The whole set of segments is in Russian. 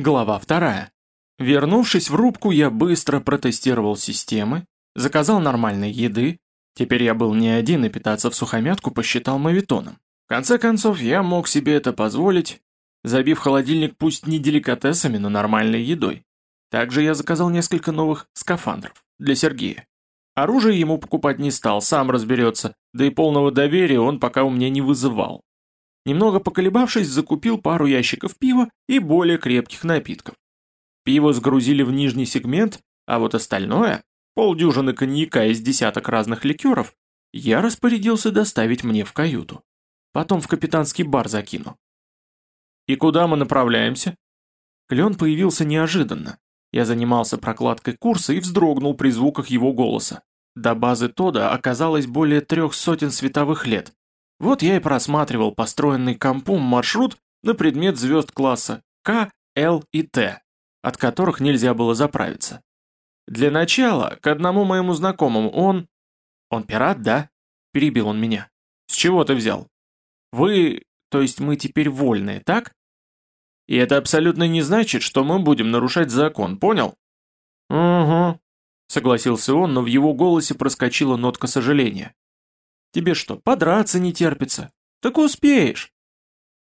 Глава вторая. Вернувшись в рубку, я быстро протестировал системы, заказал нормальной еды, теперь я был не один и питаться в сухомятку посчитал мавитоном. В конце концов, я мог себе это позволить, забив холодильник пусть не деликатесами, но нормальной едой. Также я заказал несколько новых скафандров для Сергея. Оружие ему покупать не стал, сам разберется, да и полного доверия он пока у меня не вызывал. Немного поколебавшись, закупил пару ящиков пива и более крепких напитков. Пиво сгрузили в нижний сегмент, а вот остальное, полдюжины коньяка из десяток разных ликеров, я распорядился доставить мне в каюту. Потом в капитанский бар закину. «И куда мы направляемся?» Клен появился неожиданно. Я занимался прокладкой курса и вздрогнул при звуках его голоса. До базы Тода оказалось более трех сотен световых лет. Вот я и просматривал построенный компом маршрут на предмет звезд класса К, Л и Т, от которых нельзя было заправиться. Для начала, к одному моему знакомому он... Он пират, да? Перебил он меня. С чего ты взял? Вы, то есть мы теперь вольные, так? И это абсолютно не значит, что мы будем нарушать закон, понял? Угу, согласился он, но в его голосе проскочила нотка сожаления. Тебе что, подраться не терпится? Так успеешь.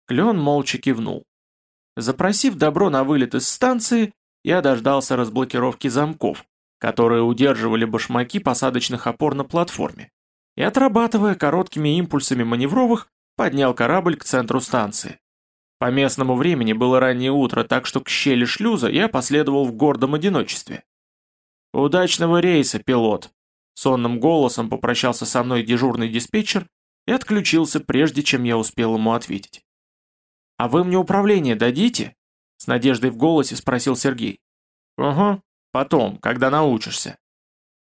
Клен молча кивнул. Запросив добро на вылет из станции, я дождался разблокировки замков, которые удерживали башмаки посадочных опор на платформе, и отрабатывая короткими импульсами маневровых, поднял корабль к центру станции. По местному времени было раннее утро, так что к щели шлюза я последовал в гордом одиночестве. «Удачного рейса, пилот!» Сонным голосом попрощался со мной дежурный диспетчер и отключился, прежде чем я успел ему ответить. «А вы мне управление дадите?» С надеждой в голосе спросил Сергей. «Угу, потом, когда научишься».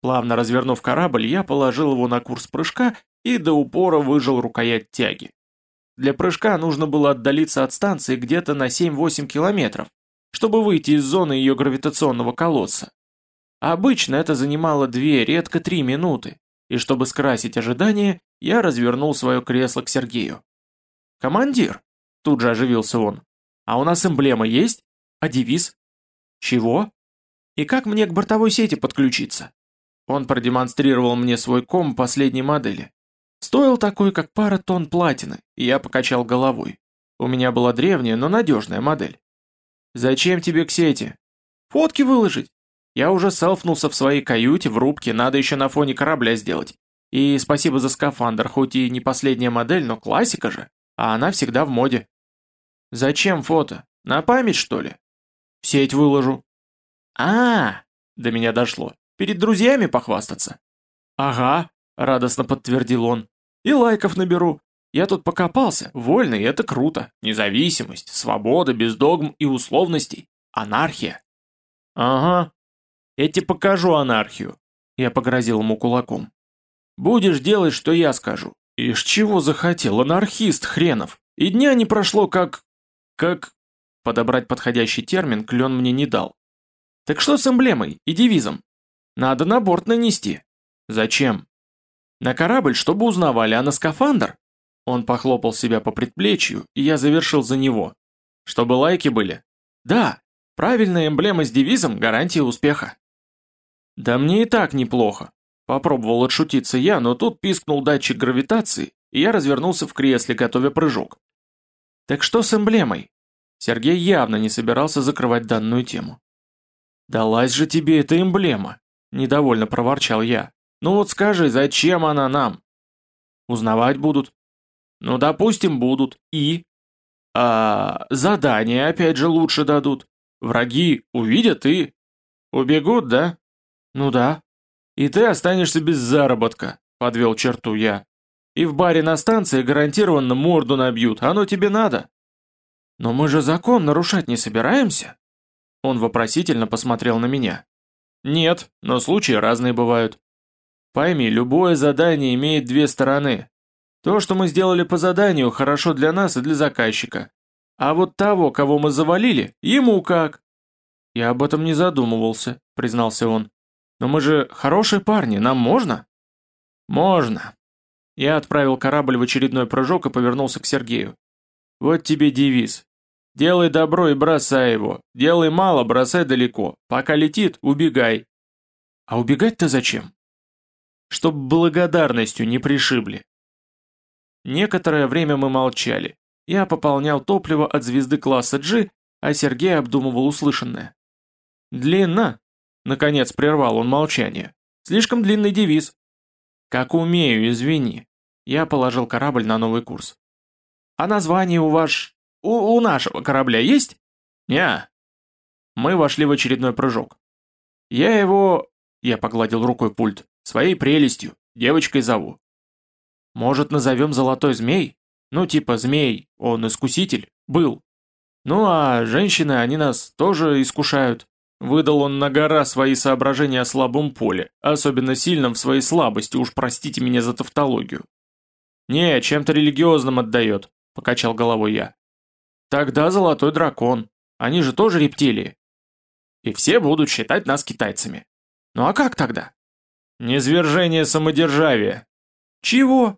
Плавно развернув корабль, я положил его на курс прыжка и до упора выжал рукоять тяги. Для прыжка нужно было отдалиться от станции где-то на 7-8 километров, чтобы выйти из зоны ее гравитационного колодца. Обычно это занимало 2, редко 3 минуты, и чтобы скрасить ожидания, я развернул свое кресло к Сергею. «Командир!» – тут же оживился он. «А у нас эмблема есть? А девиз?» «Чего? И как мне к бортовой сети подключиться?» Он продемонстрировал мне свой ком последней модели. Стоил такой, как пара тонн платины, и я покачал головой. У меня была древняя, но надежная модель. «Зачем тебе к сети?» «Фотки выложить. Я уже селфнулся в своей каюте в рубке, надо еще на фоне корабля сделать. И спасибо за скафандр, хоть и не последняя модель, но классика же, а она всегда в моде». «Зачем фото? На память, что ли?» «В сеть выложу». А, -а, а До меня дошло. «Перед друзьями похвастаться?» «Ага», радостно подтвердил он. И лайков наберу. Я тут покопался, вольный, это круто. Независимость, свобода, без догм и условностей. Анархия. Ага. Я тебе покажу анархию. Я погрозил ему кулаком. Будешь делать, что я скажу. Ишь чего захотел, анархист хренов. И дня не прошло как... как... Подобрать подходящий термин клен мне не дал. Так что с эмблемой и девизом? Надо на борт нанести. Зачем? На корабль, чтобы узнавали, а на скафандр? Он похлопал себя по предплечью, и я завершил за него. Чтобы лайки были? Да, правильная эмблема с девизом – гарантия успеха. Да мне и так неплохо. Попробовал отшутиться я, но тут пискнул датчик гравитации, и я развернулся в кресле, готовя прыжок. Так что с эмблемой? Сергей явно не собирался закрывать данную тему. «Далась же тебе эта эмблема!» – недовольно проворчал я. Ну вот скажи, зачем она нам? Узнавать будут. Ну, допустим, будут. И? А задания опять же лучше дадут. Враги увидят и... Убегут, да? Ну да. И ты останешься без заработка, подвел черту я. И в баре на станции гарантированно морду набьют, оно тебе надо. Но мы же закон нарушать не собираемся? Он вопросительно посмотрел на меня. Нет, но случаи разные бывают. Пойми, любое задание имеет две стороны. То, что мы сделали по заданию, хорошо для нас и для заказчика. А вот того, кого мы завалили, ему как? Я об этом не задумывался, признался он. Но мы же хорошие парни, нам можно? Можно. Я отправил корабль в очередной прыжок и повернулся к Сергею. Вот тебе девиз. Делай добро и бросай его. Делай мало, бросай далеко. Пока летит, убегай. А убегать-то зачем? Чтоб благодарностью не пришибли. Некоторое время мы молчали. Я пополнял топливо от звезды класса G, а Сергей обдумывал услышанное. «Длинно!» — наконец прервал он молчание. «Слишком длинный девиз». «Как умею, извини». Я положил корабль на новый курс. «А название у ваш... у, у нашего корабля есть?» «Не». Мы вошли в очередной прыжок. «Я его...» — я погладил рукой пульт. «Своей прелестью. Девочкой зову». «Может, назовем Золотой Змей? Ну, типа змей. Он искуситель. Был. Ну, а женщины, они нас тоже искушают». Выдал он на гора свои соображения о слабом поле, особенно сильном в своей слабости, уж простите меня за тавтологию. «Не, чем-то религиозным отдает», — покачал головой я. «Тогда золотой дракон. Они же тоже рептилии. И все будут считать нас китайцами. Ну а как тогда?» «Низвержение самодержавия». «Чего?»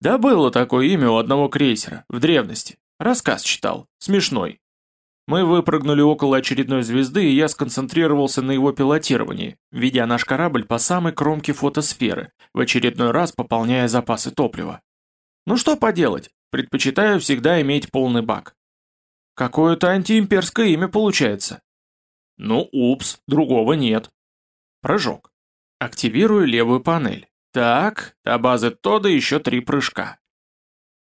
«Да было такое имя у одного крейсера, в древности. Рассказ читал. Смешной. Мы выпрыгнули около очередной звезды, и я сконцентрировался на его пилотировании, ведя наш корабль по самой кромке фотосферы, в очередной раз пополняя запасы топлива. Ну что поделать, предпочитаю всегда иметь полный бак. Какое-то антиимперское имя получается. Ну, упс, другого нет. Прыжок. Активирую левую панель. Так, до базы Тода еще три прыжка.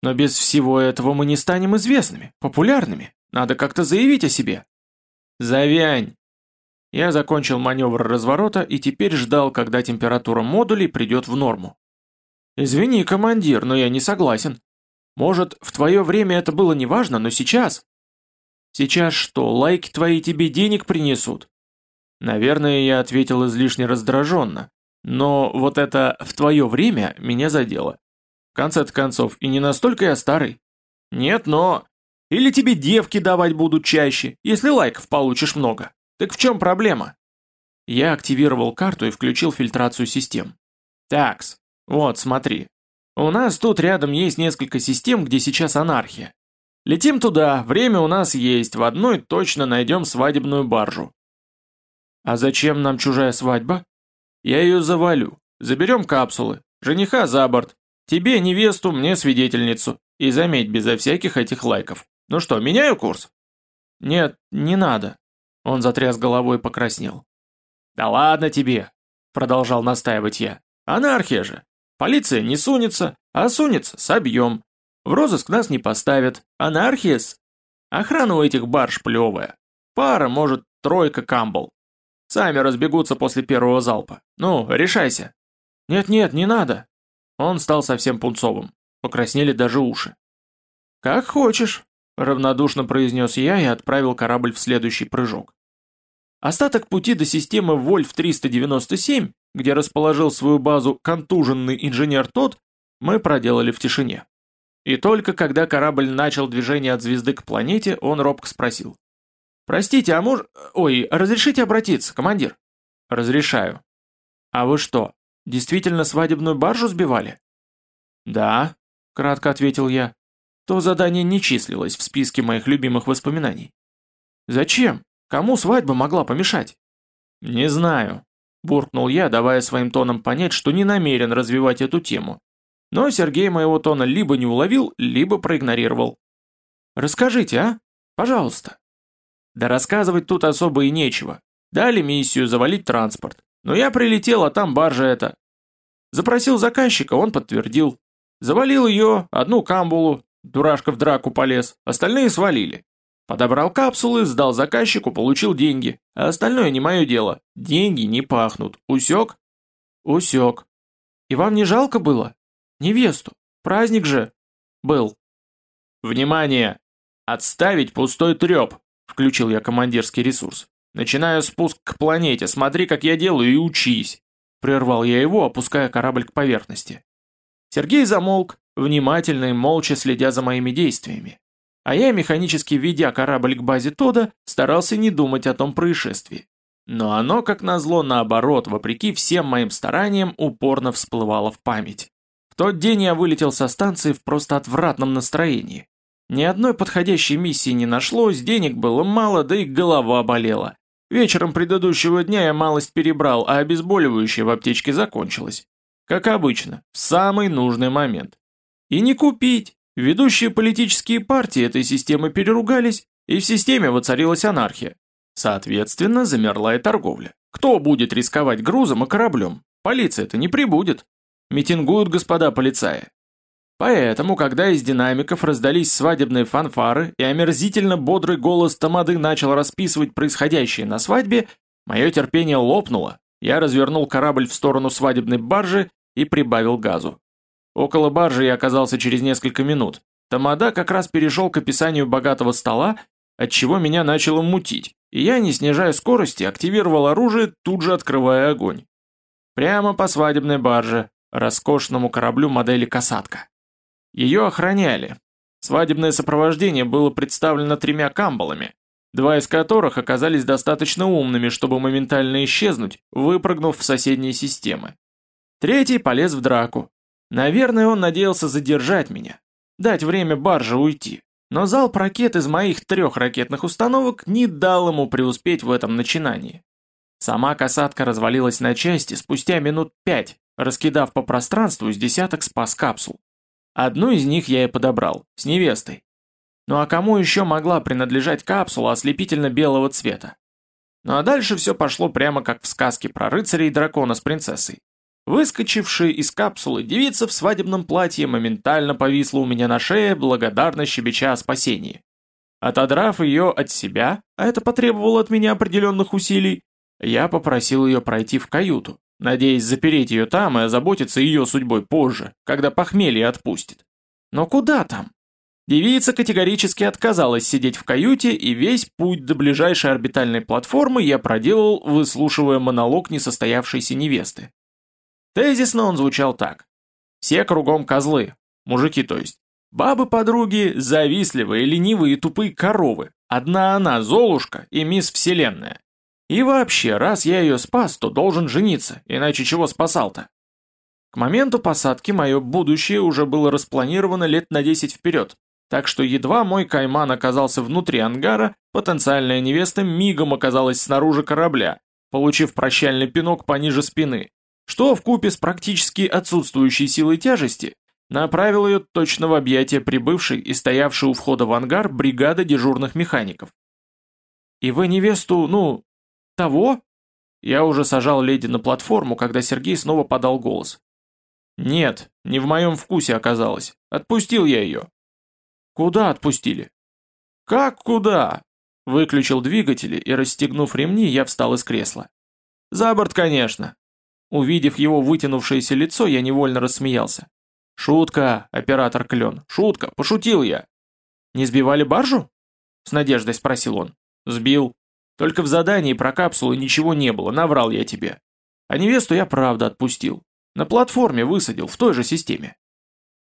Но без всего этого мы не станем известными, популярными. Надо как-то заявить о себе. Завянь. Я закончил маневр разворота и теперь ждал, когда температура модулей придет в норму. Извини, командир, но я не согласен. Может, в твое время это было неважно, но сейчас... Сейчас что, лайки твои тебе денег принесут? Наверное, я ответил излишне раздраженно, но вот это «в твое время» меня задело. В конце-то концов, и не настолько я старый. Нет, но... Или тебе девки давать будут чаще, если лайков получишь много. Так в чем проблема? Я активировал карту и включил фильтрацию систем. Такс, вот смотри. У нас тут рядом есть несколько систем, где сейчас анархия. Летим туда, время у нас есть, в одной точно найдем свадебную баржу. А зачем нам чужая свадьба? Я ее завалю. Заберем капсулы. Жениха за борт. Тебе невесту, мне свидетельницу. И заметь, безо всяких этих лайков. Ну что, меняю курс? Нет, не надо. Он затряс головой и покраснел. Да ладно тебе, продолжал настаивать я. Анархия же. Полиция не сунется, а сунется, собьем. В розыск нас не поставят. Анархия с... Охрана у этих барж плевая. Пара, может, тройка камбл. Сами разбегутся после первого залпа. Ну, решайся. Нет-нет, не надо. Он стал совсем пунцовым. Покраснели даже уши. Как хочешь. Равнодушно произнес я и отправил корабль в следующий прыжок. Остаток пути до системы Вольф-397, где расположил свою базу контуженный инженер тот, мы проделали в тишине. И только когда корабль начал движение от звезды к планете, он робко спросил. «Простите, а муж... Ой, разрешите обратиться, командир?» «Разрешаю». «А вы что, действительно свадебную баржу сбивали?» «Да», — кратко ответил я. То задание не числилось в списке моих любимых воспоминаний. «Зачем? Кому свадьба могла помешать?» «Не знаю», – буркнул я, давая своим тоном понять, что не намерен развивать эту тему. Но Сергей моего тона либо не уловил, либо проигнорировал. «Расскажите, а? Пожалуйста». Да рассказывать тут особо и нечего. Дали миссию завалить транспорт. Но я прилетел, а там баржа эта. Запросил заказчика, он подтвердил. Завалил ее, одну камбулу, Дурашка в драку полез, остальные свалили. Подобрал капсулы, сдал заказчику, получил деньги. А остальное не мое дело. Деньги не пахнут. Усек? Усек. И вам не жалко было? Невесту. Праздник же. Был. Внимание! Отставить пустой треп, включил я командирский ресурс. Начинаю спуск к планете, смотри, как я делаю и учись. Прервал я его, опуская корабль к поверхности. Сергей замолк, внимательно и молча следя за моими действиями. А я, механически ведя корабль к базе Тода, старался не думать о том происшествии. Но оно, как назло, наоборот, вопреки всем моим стараниям, упорно всплывало в память. В тот день я вылетел со станции в просто отвратном настроении. Ни одной подходящей миссии не нашлось, денег было мало, да и голова болела. Вечером предыдущего дня я малость перебрал, а обезболивающее в аптечке закончилось. Как обычно, в самый нужный момент. И не купить. Ведущие политические партии этой системы переругались, и в системе воцарилась анархия. Соответственно, замерла и торговля. Кто будет рисковать грузом и кораблем? Полиция-то не прибудет. Митингуют господа полицаи. Поэтому, когда из динамиков раздались свадебные фанфары и омерзительно бодрый голос Тамады начал расписывать происходящее на свадьбе, мое терпение лопнуло, я развернул корабль в сторону свадебной баржи и прибавил газу. Около баржи я оказался через несколько минут. Тамада как раз перешел к описанию богатого стола, отчего меня начало мутить, и я, не снижая скорости, активировал оружие, тут же открывая огонь. Прямо по свадебной барже, роскошному кораблю модели «Касатка». Ее охраняли. Свадебное сопровождение было представлено тремя камбалами, два из которых оказались достаточно умными, чтобы моментально исчезнуть, выпрыгнув в соседние системы. Третий полез в драку. Наверное, он надеялся задержать меня, дать время барже уйти. Но залп ракет из моих трех ракетных установок не дал ему преуспеть в этом начинании. Сама касатка развалилась на части спустя минут пять, раскидав по пространству с десяток спас-капсул. Одну из них я и подобрал, с невестой. Ну а кому еще могла принадлежать капсула ослепительно-белого цвета? Ну а дальше все пошло прямо как в сказке про рыцаря и дракона с принцессой. Выскочившая из капсулы девица в свадебном платье моментально повисла у меня на шее, благодарно щебеча о спасении. Отодрав ее от себя, а это потребовало от меня определенных усилий, я попросил ее пройти в каюту, надеясь запереть ее там и озаботиться ее судьбой позже, когда похмелье отпустит. Но куда там? Девица категорически отказалась сидеть в каюте, и весь путь до ближайшей орбитальной платформы я проделал, выслушивая монолог несостоявшейся невесты. Тезисно он звучал так. Все кругом козлы, мужики то есть. Бабы-подруги завистливые, ленивые и тупые коровы. Одна она, Золушка и мисс Вселенная. И вообще, раз я ее спас, то должен жениться, иначе чего спасал-то? К моменту посадки мое будущее уже было распланировано лет на 10 вперед, так что едва мой кайман оказался внутри ангара, потенциальная невеста мигом оказалась снаружи корабля, получив прощальный пинок пониже спины, что в купе с практически отсутствующей силой тяжести направил ее точно в объятия прибывшей и стоявшей у входа в ангар бригады дежурных механиков. «И вы невесту, ну, «Того?» Я уже сажал леди на платформу, когда Сергей снова подал голос. «Нет, не в моем вкусе оказалось. Отпустил я ее». «Куда отпустили?» «Как куда?» Выключил двигатели и, расстегнув ремни, я встал из кресла. «За борт, конечно». Увидев его вытянувшееся лицо, я невольно рассмеялся. «Шутка, оператор Клен, шутка, пошутил я». «Не сбивали баржу?» С надеждой спросил он. «Сбил. Только в задании про капсулы ничего не было, наврал я тебе. А невесту я правда отпустил. На платформе высадил, в той же системе.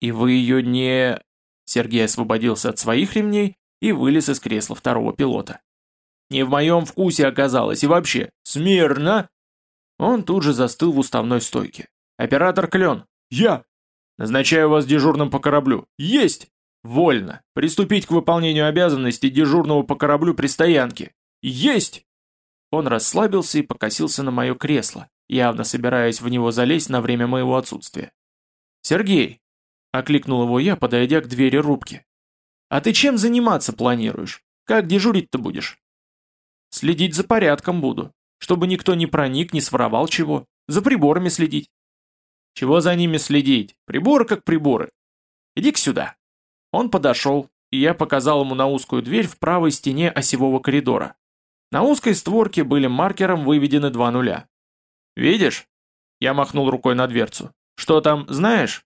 И вы ее не... Сергей освободился от своих ремней и вылез из кресла второго пилота. Не в моем вкусе оказалось, и вообще, смирно! Он тут же застыл в уставной стойке. Оператор Клен. Я! Назначаю вас дежурным по кораблю. Есть! Вольно. Приступить к выполнению обязанностей дежурного по кораблю при стоянке. «Есть!» Он расслабился и покосился на мое кресло, явно собираясь в него залезть на время моего отсутствия. «Сергей!» — окликнул его я, подойдя к двери рубки. «А ты чем заниматься планируешь? Как дежурить-то будешь?» «Следить за порядком буду, чтобы никто не проник, не своровал чего. За приборами следить». «Чего за ними следить? Приборы как приборы. Иди-ка сюда». Он подошел, и я показал ему на узкую дверь в правой стене осевого коридора. На узкой створке были маркером выведены два нуля. «Видишь?» Я махнул рукой на дверцу. «Что там, знаешь?»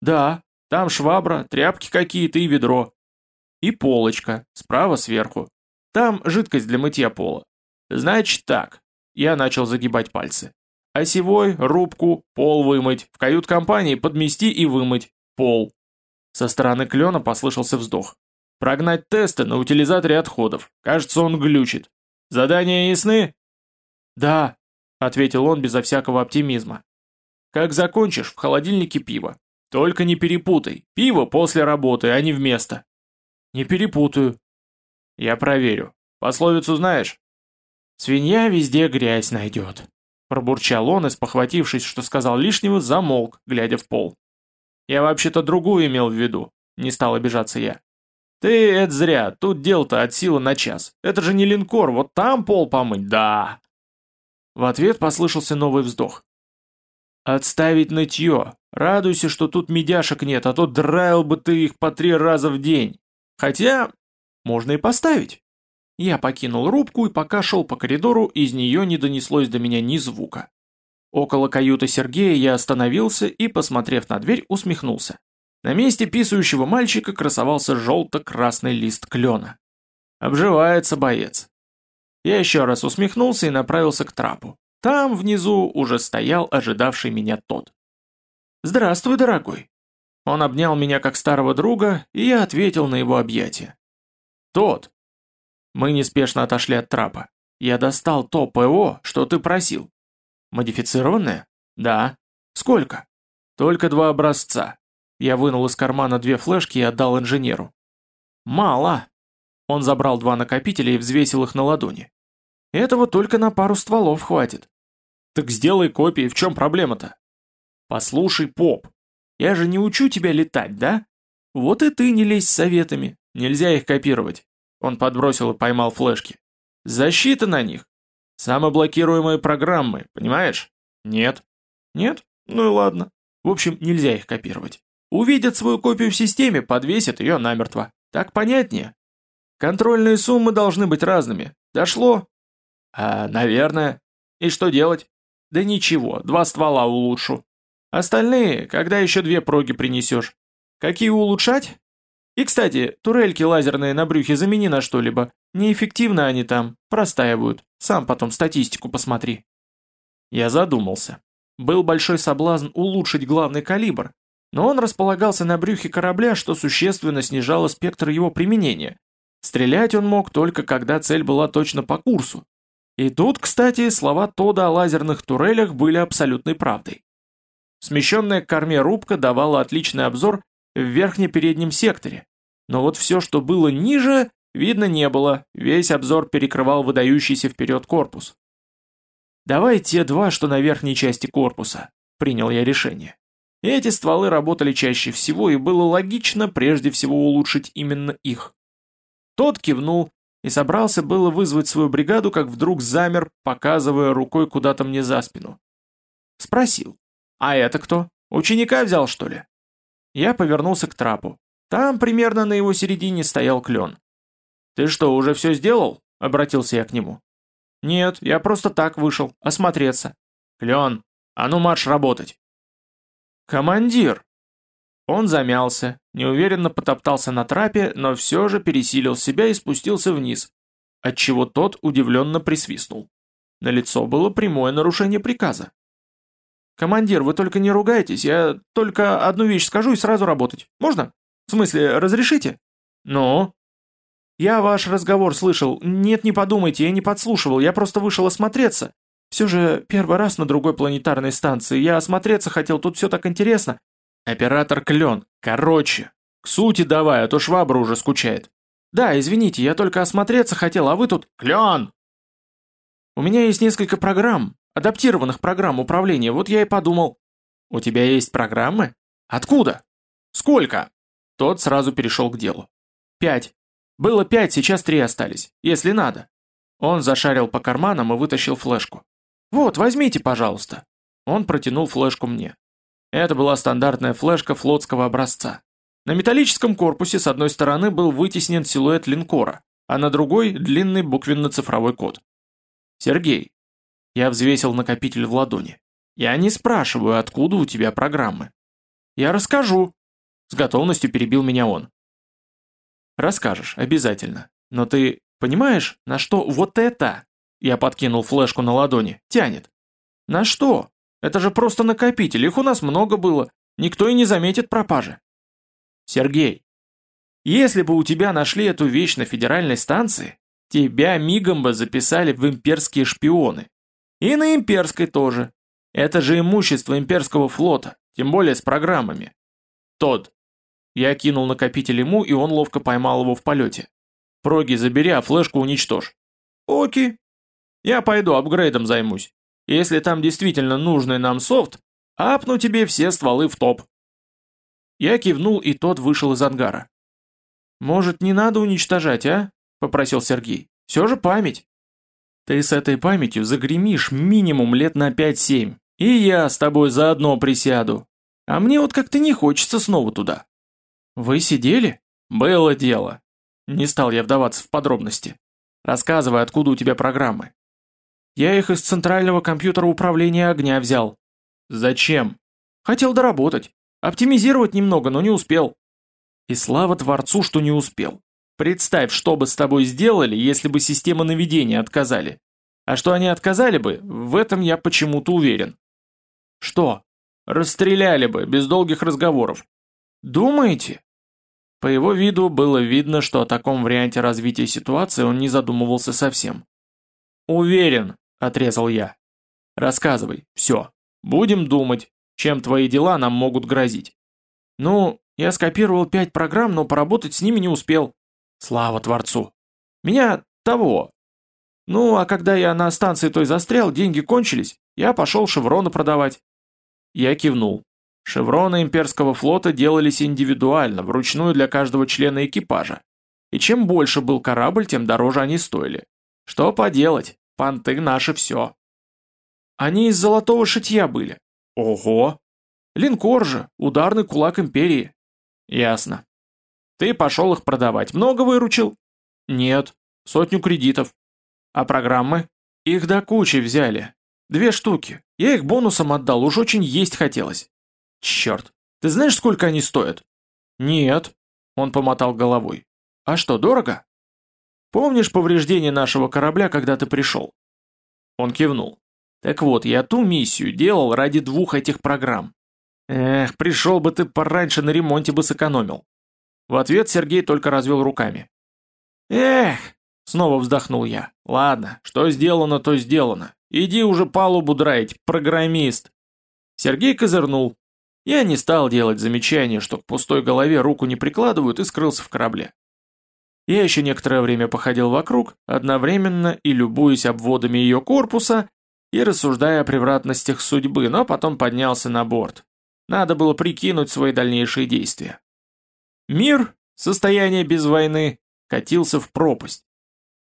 «Да, там швабра, тряпки какие-то и ведро. И полочка, справа сверху. Там жидкость для мытья пола. Значит так». Я начал загибать пальцы. Осевой, рубку, пол вымыть, в кают-компании подмести и вымыть, пол. Со стороны клена послышался вздох. Прогнать тесты на утилизаторе отходов. Кажется, он глючит. Задания ясны?» «Да», — ответил он безо всякого оптимизма. «Как закончишь, в холодильнике пиво. Только не перепутай. Пиво после работы, а не вместо». Не перепутаю. Я проверю. Пословицу знаешь? Свинья везде грязь найдет. Пробурчал он и, что сказал лишнего, замолк, глядя в пол. Я вообще-то другую имел в виду. Не стал обижаться я. Ты это зря, тут дело-то от силы на час. Это же не линкор, вот там пол помыть, да. В ответ послышался новый вздох. «Отставить нытье. Радуйся, что тут медяшек нет, а то драил бы ты их по три раза в день. Хотя, можно и поставить». Я покинул рубку и пока шел по коридору, из нее не донеслось до меня ни звука. Около каюты Сергея я остановился и, посмотрев на дверь, усмехнулся. На месте писающего мальчика красовался желто-красный лист клена. Обживается боец. Я еще раз усмехнулся и направился к трапу. Там, внизу, уже стоял ожидавший меня тот. «Здравствуй, дорогой!» Он обнял меня как старого друга, и я ответил на его объятие. «Тот!» Мы неспешно отошли от трапа. «Я достал то ПО, что ты просил». «Модифицированное?» «Да». «Сколько?» «Только два образца». Я вынул из кармана две флешки и отдал инженеру. «Мало!» Он забрал два накопителя и взвесил их на ладони. «Этого только на пару стволов хватит. Так сделай копии, в чем проблема-то? Послушай, поп, я же не учу тебя летать, да? Вот и ты не лезь с советами, нельзя их копировать. Он подбросил и поймал флешки. Защита на них. Самоблокируемые программы, понимаешь? Нет. Нет? Ну и ладно. В общем, нельзя их копировать. Увидят свою копию в системе, подвесят ее намертво. Так понятнее? Контрольные суммы должны быть разными. Дошло? А, наверное. И что делать? Да ничего, два ствола улучшу. Остальные, когда еще две проги принесешь. Какие улучшать? И, кстати, турельки лазерные на брюхе замени на что-либо. Неэффективно они там, простаивают. Сам потом статистику посмотри. Я задумался. Был большой соблазн улучшить главный калибр, но он располагался на брюхе корабля, что существенно снижало спектр его применения. Стрелять он мог только когда цель была точно по курсу. И тут, кстати, слова Тода о лазерных турелях были абсолютной правдой. Смещенная к корме рубка давала отличный обзор в верхне-переднем секторе, но вот все, что было ниже, видно не было, весь обзор перекрывал выдающийся вперед корпус. «Давай те два, что на верхней части корпуса», — принял я решение. Эти стволы работали чаще всего, и было логично прежде всего улучшить именно их. Тот кивнул, и собрался было вызвать свою бригаду, как вдруг замер, показывая рукой куда-то мне за спину. Спросил, «А это кто? Ученика взял, что ли?» Я повернулся к трапу. Там примерно на его середине стоял клен. «Ты что, уже все сделал?» — обратился я к нему. «Нет, я просто так вышел, осмотреться». «Клен, а ну марш работать!» «Командир!» Он замялся, неуверенно потоптался на трапе, но все же пересилил себя и спустился вниз, отчего тот удивленно присвистнул. На лицо было прямое нарушение приказа. «Командир, вы только не ругайтесь, я только одну вещь скажу и сразу работать. Можно? В смысле, разрешите?» «Ну?» «Я ваш разговор слышал. Нет, не подумайте, я не подслушивал, я просто вышел осмотреться. Все же первый раз на другой планетарной станции. Я осмотреться хотел, тут все так интересно. Оператор Клен. Короче. К сути давай, а то швабра уже скучает. Да, извините, я только осмотреться хотел, а вы тут... Клен! У меня есть несколько программ, адаптированных программ управления, вот я и подумал. У тебя есть программы? Откуда? Сколько? Тот сразу перешел к делу. Пять. Было пять, сейчас три остались, если надо. Он зашарил по карманам и вытащил флешку. «Вот, возьмите, пожалуйста». Он протянул флешку мне. Это была стандартная флешка флотского образца. На металлическом корпусе с одной стороны был вытеснен силуэт линкора, а на другой – длинный буквенно-цифровой код. «Сергей». Я взвесил накопитель в ладони. «Я не спрашиваю, откуда у тебя программы». «Я расскажу», – с готовностью перебил меня он. «Расскажешь, обязательно. Но ты понимаешь, на что вот это?» Я подкинул флешку на ладони. «Тянет». «На что?» Это же просто накопитель, их у нас много было. Никто и не заметит пропажи. Сергей, если бы у тебя нашли эту вещь на федеральной станции, тебя мигом бы записали в имперские шпионы. И на имперской тоже. Это же имущество имперского флота, тем более с программами. Тод. Я кинул накопитель ему, и он ловко поймал его в полете. Проги забери, а флешку уничтожь. Оки. Я пойду апгрейдом займусь. Если там действительно нужный нам софт, апну тебе все стволы в топ. Я кивнул, и тот вышел из ангара. «Может, не надо уничтожать, а?» – попросил Сергей. «Все же память». «Ты с этой памятью загремишь минимум лет на 5-7, и я с тобой заодно присяду. А мне вот как-то не хочется снова туда». «Вы сидели?» «Было дело». Не стал я вдаваться в подробности. Рассказывай, откуда у тебя программы. Я их из центрального компьютера управления огня взял. Зачем? Хотел доработать. Оптимизировать немного, но не успел. И слава Творцу, что не успел. Представь, что бы с тобой сделали, если бы система наведения отказали. А что они отказали бы, в этом я почему-то уверен. Что? Расстреляли бы, без долгих разговоров. Думаете? По его виду было видно, что о таком варианте развития ситуации он не задумывался совсем. «Уверен», — отрезал я. «Рассказывай, все. Будем думать, чем твои дела нам могут грозить». «Ну, я скопировал пять программ, но поработать с ними не успел. Слава Творцу. Меня того. Ну, а когда я на станции той застрял, деньги кончились, я пошел шевроны продавать». Я кивнул. Шевроны имперского флота делались индивидуально, вручную для каждого члена экипажа. И чем больше был корабль, тем дороже они стоили. Что поделать, понты наши все. Они из золотого шитья были. Ого! Линкор же, ударный кулак империи. Ясно. Ты пошел их продавать. Много выручил? Нет, сотню кредитов. А программы? Их до кучи взяли. Две штуки. Я их бонусом отдал, уж очень есть хотелось. Черт, ты знаешь, сколько они стоят? Нет, он помотал головой. А что, дорого? Помнишь повреждение нашего корабля, когда ты пришел? Он кивнул. Так вот, я ту миссию делал ради двух этих программ. Эх, пришел бы ты пораньше, на ремонте бы сэкономил. В ответ Сергей только развел руками. Эх, снова вздохнул я. Ладно, что сделано, то сделано. Иди уже палубу драить, программист. Сергей козырнул, я не стал делать замечания, что к пустой голове руку не прикладывают, и скрылся в корабле. Я еще некоторое время походил вокруг, одновременно и любуясь обводами ее корпуса, и рассуждая о превратностях судьбы, но потом поднялся на борт. Надо было прикинуть свои дальнейшие действия. Мир, состояние без войны, катился в пропасть.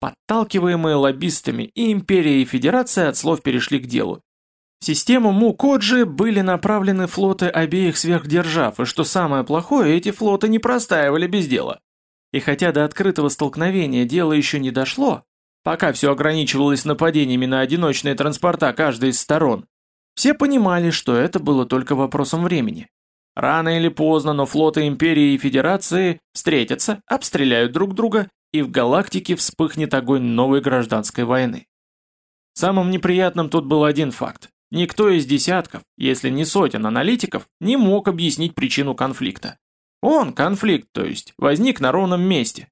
Подталкиваемые лоббистами и империя и федерация от слов перешли к делу. В систему Мукоджи были направлены флоты обеих сверхдержав, и что самое плохое, эти флоты не простаивали без дела. И хотя до открытого столкновения дело еще не дошло, пока все ограничивалось нападениями на одиночные транспорта каждой из сторон, все понимали, что это было только вопросом времени. Рано или поздно, но флоты Империи и Федерации встретятся, обстреляют друг друга, и в галактике вспыхнет огонь новой гражданской войны. Самым неприятным тут был один факт. Никто из десятков, если не сотен аналитиков, не мог объяснить причину конфликта. Он, конфликт, то есть, возник на ровном месте.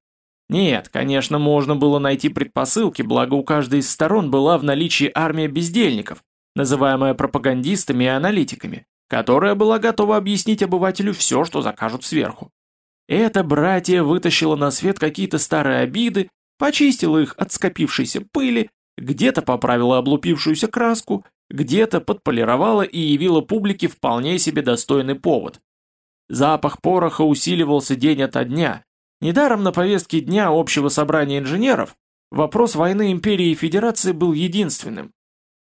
Нет, конечно, можно было найти предпосылки, благо у каждой из сторон была в наличии армия бездельников, называемая пропагандистами и аналитиками, которая была готова объяснить обывателю все, что закажут сверху. Это братья вытащило на свет какие-то старые обиды, почистило их от скопившейся пыли, где-то поправила облупившуюся краску, где-то подполировала и явила публике вполне себе достойный повод. Запах пороха усиливался день ото дня. Недаром на повестке дня общего собрания инженеров вопрос войны империи и федерации был единственным.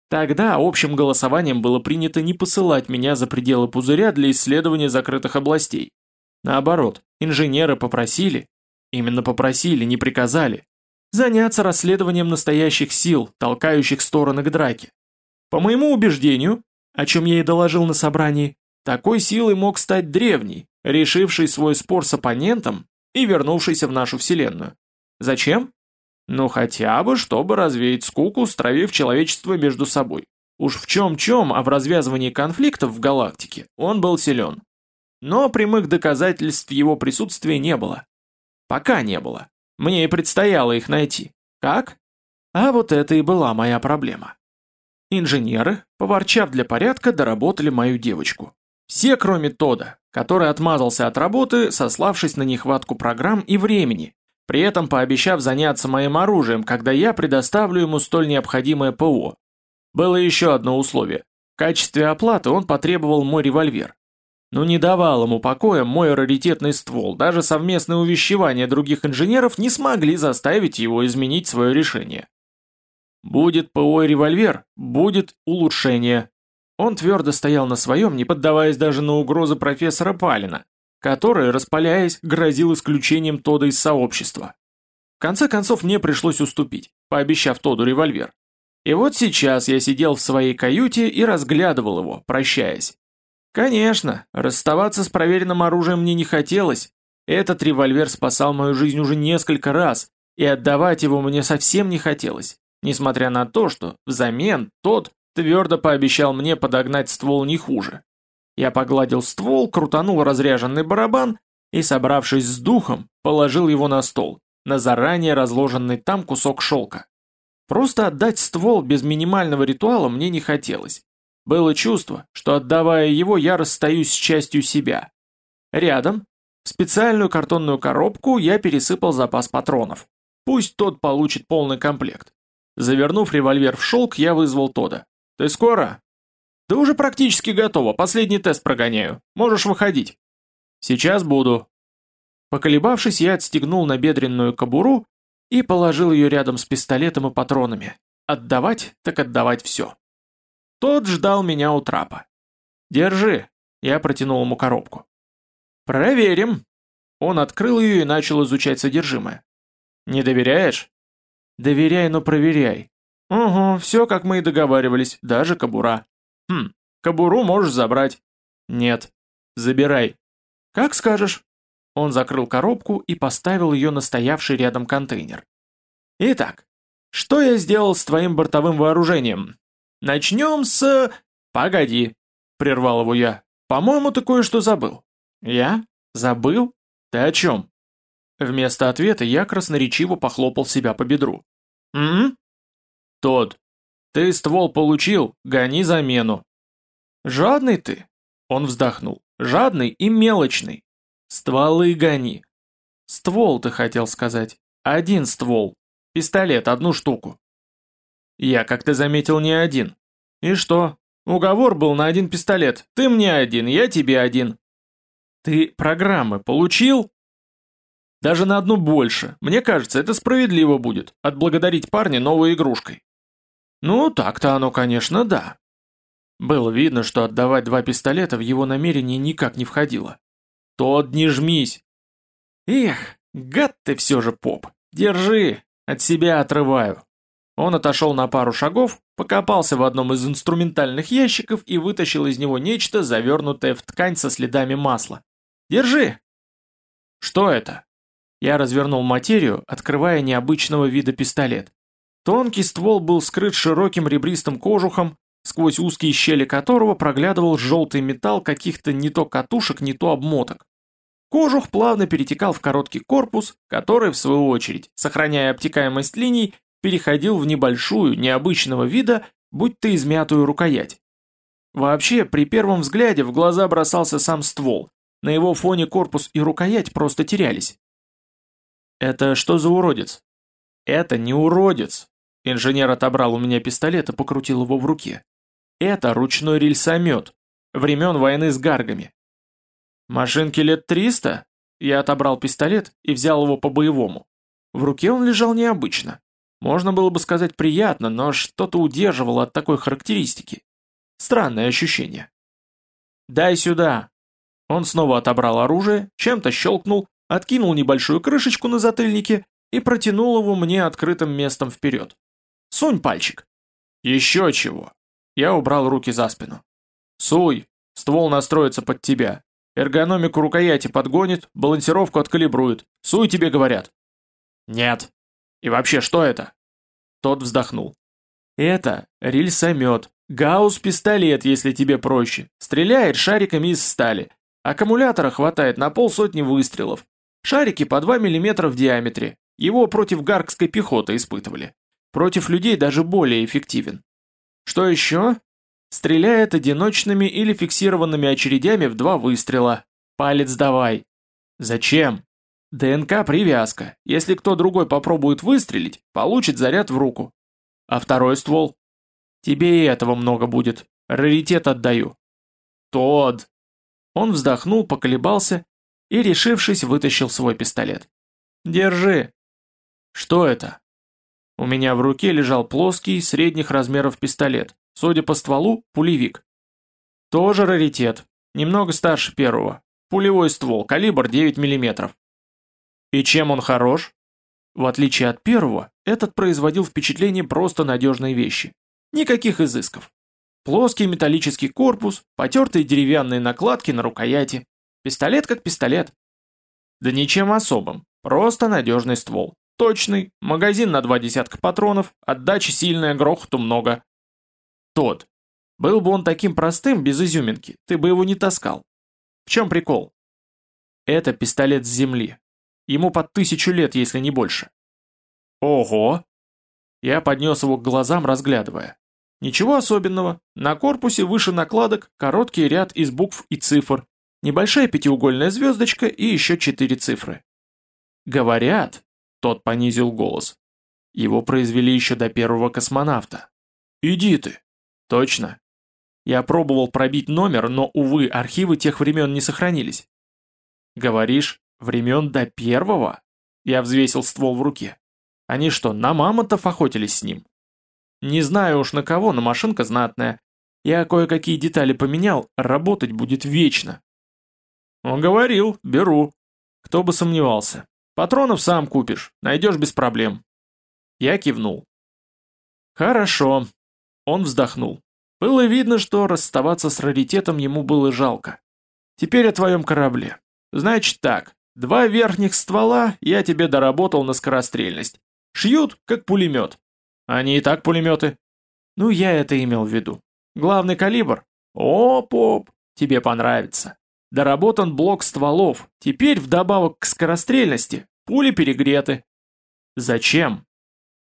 Тогда общим голосованием было принято не посылать меня за пределы пузыря для исследования закрытых областей. Наоборот, инженеры попросили, именно попросили, не приказали, заняться расследованием настоящих сил, толкающих стороны к драке. По моему убеждению, о чем я и доложил на собрании, такой силой мог стать древний, решивший свой спор с оппонентом и вернувшийся в нашу Вселенную. Зачем? Ну хотя бы, чтобы развеять скуку, стравив человечество между собой. Уж в чем-чем, а в развязывании конфликтов в галактике он был силен. Но прямых доказательств его присутствия не было. Пока не было. Мне и предстояло их найти. Как? А вот это и была моя проблема. Инженеры, поворчав для порядка, доработали мою девочку. Все, кроме Тода, который отмазался от работы, сославшись на нехватку программ и времени, при этом пообещав заняться моим оружием, когда я предоставлю ему столь необходимое ПО. Было еще одно условие. В качестве оплаты он потребовал мой револьвер. Но не давал ему покоя мой раритетный ствол, даже совместное увещевание других инженеров не смогли заставить его изменить свое решение. Будет ПО револьвер, будет улучшение. Он твердо стоял на своем, не поддаваясь даже на угрозы профессора Палина, который, распаляясь, грозил исключением Тода из сообщества. В конце концов мне пришлось уступить, пообещав Тоду револьвер. И вот сейчас я сидел в своей каюте и разглядывал его, прощаясь. Конечно, расставаться с проверенным оружием мне не хотелось. Этот револьвер спасал мою жизнь уже несколько раз, и отдавать его мне совсем не хотелось, несмотря на то, что взамен тот твердо пообещал мне подогнать ствол не хуже. Я погладил ствол, крутанул разряженный барабан и, собравшись с духом, положил его на стол, на заранее разложенный там кусок шелка. Просто отдать ствол без минимального ритуала мне не хотелось. Было чувство, что отдавая его, я расстаюсь с частью себя. Рядом, в специальную картонную коробку, я пересыпал запас патронов. Пусть тот получит полный комплект. Завернув револьвер в шелк, я вызвал Тода. «Ты скоро?» «Да уже практически готово, последний тест прогоняю. Можешь выходить». «Сейчас буду». Поколебавшись, я отстегнул набедренную кобуру и положил ее рядом с пистолетом и патронами. Отдавать, так отдавать все. Тот ждал меня у трапа. «Держи», — я протянул ему коробку. «Проверим». Он открыл ее и начал изучать содержимое. «Не доверяешь?» «Доверяй, но проверяй». «Угу, все как мы и договаривались, даже кобура». «Хм, кобуру можешь забрать». «Нет». «Забирай». «Как скажешь». Он закрыл коробку и поставил ее на стоявший рядом контейнер. «Итак, что я сделал с твоим бортовым вооружением? Начнем с... Погоди, прервал его я. По-моему, ты кое-что забыл. Я? Забыл? Ты о чем? Вместо ответа я красноречиво похлопал себя по бедру. «М? Тот. Ты ствол получил, гони замену. Жадный ты? Он вздохнул. Жадный и мелочный. Стволы гони. Ствол, ты хотел сказать. Один ствол. Пистолет, одну штуку. Я, как ты заметил, не один. И что? Уговор был на один пистолет. Ты мне один, я тебе один. Ты программы получил? Даже на одну больше. Мне кажется, это справедливо будет, отблагодарить парня новой игрушкой. Ну, так-то оно, конечно, да. Было видно, что отдавать два пистолета в его намерение никак не входило. Тот не жмись. Эх, гад ты все же, поп. Держи, от себя отрываю. Он отошел на пару шагов, покопался в одном из инструментальных ящиков и вытащил из него нечто, завернутое в ткань со следами масла. «Держи!» «Что это?» Я развернул материю, открывая необычного вида пистолет. Тонкий ствол был скрыт широким ребристым кожухом, сквозь узкие щели которого проглядывал желтый металл каких-то не то катушек, не то обмоток. Кожух плавно перетекал в короткий корпус, который, в свою очередь, сохраняя обтекаемость линий, переходил в небольшую, необычного вида, будь то измятую рукоять. Вообще, при первом взгляде в глаза бросался сам ствол, на его фоне корпус и рукоять просто терялись. «Это что за уродец?» «Это не уродец!» Инженер отобрал у меня пистолет и покрутил его в руке. «Это ручной рельсомет, времен войны с гаргами». «Машинке лет триста?» Я отобрал пистолет и взял его по-боевому. В руке он лежал необычно. Можно было бы сказать приятно, но что-то удерживало от такой характеристики. Странное ощущение. «Дай сюда!» Он снова отобрал оружие, чем-то щелкнул, откинул небольшую крышечку на затыльнике и протянул его мне открытым местом вперед. «Сунь пальчик!» «Еще чего!» Я убрал руки за спину. «Суй! Ствол настроится под тебя. Эргономику рукояти подгонит, балансировку откалибрует. Суй тебе говорят!» «Нет!» И вообще, что это?» Тот вздохнул. «Это рельсомет. Гаусс-пистолет, если тебе проще. Стреляет шариками из стали. Аккумулятора хватает на полсотни выстрелов. Шарики по 2 мм в диаметре. Его против гаркской пехоты испытывали. Против людей даже более эффективен. Что еще? Стреляет одиночными или фиксированными очередями в два выстрела. Палец давай. Зачем? ДНК-привязка. Если кто другой попробует выстрелить, получит заряд в руку. А второй ствол? Тебе и этого много будет. Раритет отдаю. Тод. Он вздохнул, поколебался и, решившись, вытащил свой пистолет. Держи. Что это? У меня в руке лежал плоский, средних размеров пистолет. Судя по стволу, пулевик. Тоже раритет. Немного старше первого. Пулевой ствол, калибр 9 мм. И чем он хорош? В отличие от первого, этот производил впечатление просто надежной вещи. Никаких изысков. Плоский металлический корпус, потертые деревянные накладки на рукояти. Пистолет как пистолет. Да ничем особым, просто надежный ствол. Точный, магазин на два десятка патронов, отдача сильная, грохоту много. Тот. Был бы он таким простым, без изюминки, ты бы его не таскал. В чем прикол? Это пистолет с земли, Ему под тысячу лет, если не больше. Ого! Я поднес его к глазам, разглядывая. Ничего особенного. На корпусе выше накладок короткий ряд из букв и цифр, небольшая пятиугольная звездочка и еще четыре цифры. Говорят, тот понизил голос. Его произвели еще до первого космонавта. Иди ты. Точно. Я пробовал пробить номер, но, увы, архивы тех времен не сохранились. Говоришь, Времен до первого? Я взвесил ствол в руке. Они что, на мамонтов охотились с ним? Не знаю уж на кого, но машинка знатная. Я кое-какие детали поменял, работать будет вечно. Он говорил, беру. Кто бы сомневался. Патронов сам купишь, найдешь без проблем. Я кивнул. Хорошо. Он вздохнул. Было видно, что расставаться с раритетом ему было жалко. Теперь о твоем корабле. Значит так, Два верхних ствола я тебе доработал на скорострельность. Шьют, как пулемет. Они и так пулеметы. Ну, я это имел в виду. Главный калибр? О, поп, тебе понравится. Доработан блок стволов. Теперь вдобавок к скорострельности пули перегреты. Зачем?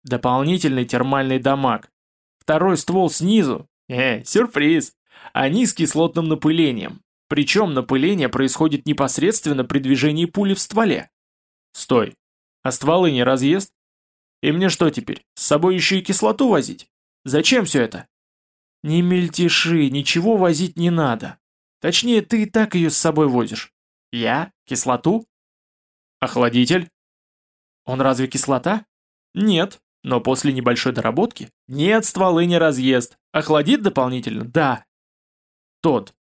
Дополнительный термальный дамаг. Второй ствол снизу. Э, сюрприз. Они с кислотным напылением. Причем напыление происходит непосредственно при движении пули в стволе. Стой. А стволы не разъест? И мне что теперь, с собой еще и кислоту возить? Зачем все это? Не мельтеши, ничего возить не надо. Точнее, ты и так ее с собой возишь. Я? Кислоту? Охладитель? Он разве кислота? Нет, но после небольшой доработки нет, стволы не разъест. Охладит дополнительно? Да. Тот,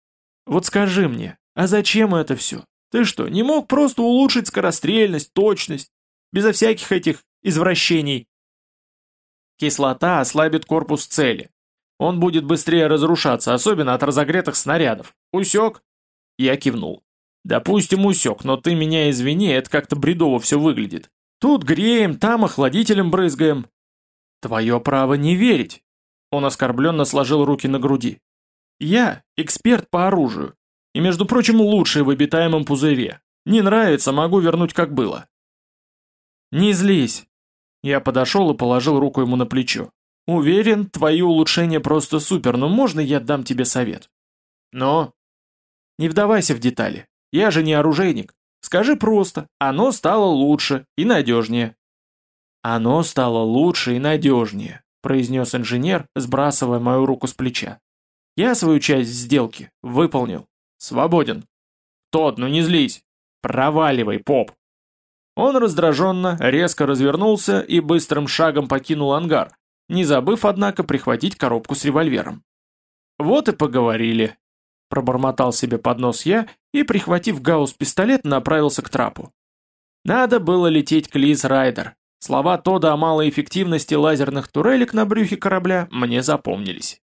вот скажи мне, а зачем это все? Ты что, не мог просто улучшить скорострельность, точность, безо всяких этих извращений? Кислота ослабит корпус цели. Он будет быстрее разрушаться, особенно от разогретых снарядов. Усек? Я кивнул. Допустим, усек, но ты меня извини, это как-то бредово все выглядит. Тут греем, там охладителем брызгаем. Твое право не верить. Он оскорбленно сложил руки на груди. Я эксперт по оружию. И, между прочим, лучший в обитаемом пузыре. Не нравится, могу вернуть как было. Не злись. Я подошел и положил руку ему на плечо. Уверен, твои улучшения просто супер, но можно я дам тебе совет? Но... Не вдавайся в детали. Я же не оружейник. Скажи просто, оно стало лучше и надежнее. Оно стало лучше и надежнее, произнес инженер, сбрасывая мою руку с плеча. Я свою часть сделки выполнил. Свободен. Тот, ну не злись. Проваливай, поп. Он раздраженно, резко развернулся и быстрым шагом покинул ангар, не забыв, однако, прихватить коробку с револьвером. Вот и поговорили. Пробормотал себе под нос я и, прихватив гаусс-пистолет, направился к трапу. Надо было лететь к Лиз Райдер. Слова Тода о малой эффективности лазерных турелек на брюхе корабля мне запомнились.